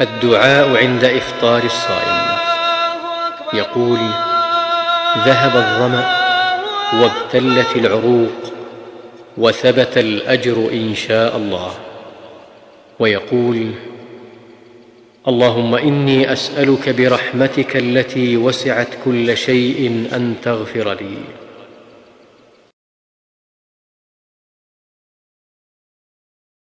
الدعاء عند إفطار الصائم. يقول ذهب الظمأ وابتلت العروق وثبت الأجر إن شاء الله. ويقول اللهم إني أسألك برحمتك التي وسعت كل شيء أن تغفر لي.